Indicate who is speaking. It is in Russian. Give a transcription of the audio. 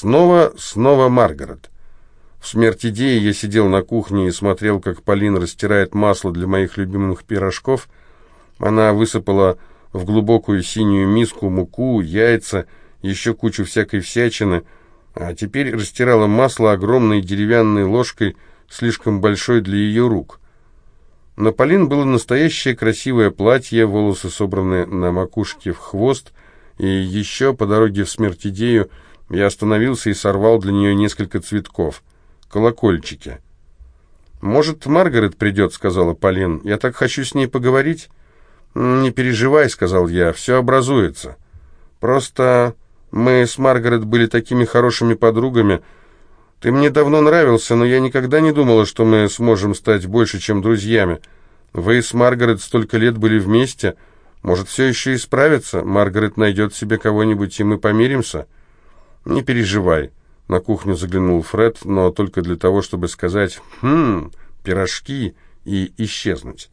Speaker 1: снова, снова Маргарет. В смерть идеи я сидел на кухне и смотрел, как Полин растирает масло для моих любимых пирожков. Она высыпала в глубокую синюю миску муку, яйца, еще кучу всякой всячины, а теперь растирала масло огромной деревянной ложкой, слишком большой для ее рук. На Полин было настоящее красивое платье, волосы собраны на макушке в хвост, и еще по дороге в смерть идею я остановился и сорвал для нее несколько цветков — колокольчики. «Может, Маргарет придет», — сказала Полин. «Я так хочу с ней поговорить». «Не переживай», — сказал я, — «все образуется. Просто мы с Маргарет были такими хорошими подругами. Ты мне давно нравился, но я никогда не думала, что мы сможем стать больше, чем друзьями. Вы с Маргарет столько лет были вместе. Может, все еще исправится? Маргарет найдет себе кого-нибудь, и мы помиримся?» «Не переживай». На кухню заглянул Фред, но только для того, чтобы сказать «Хм, пирожки» и исчезнуть.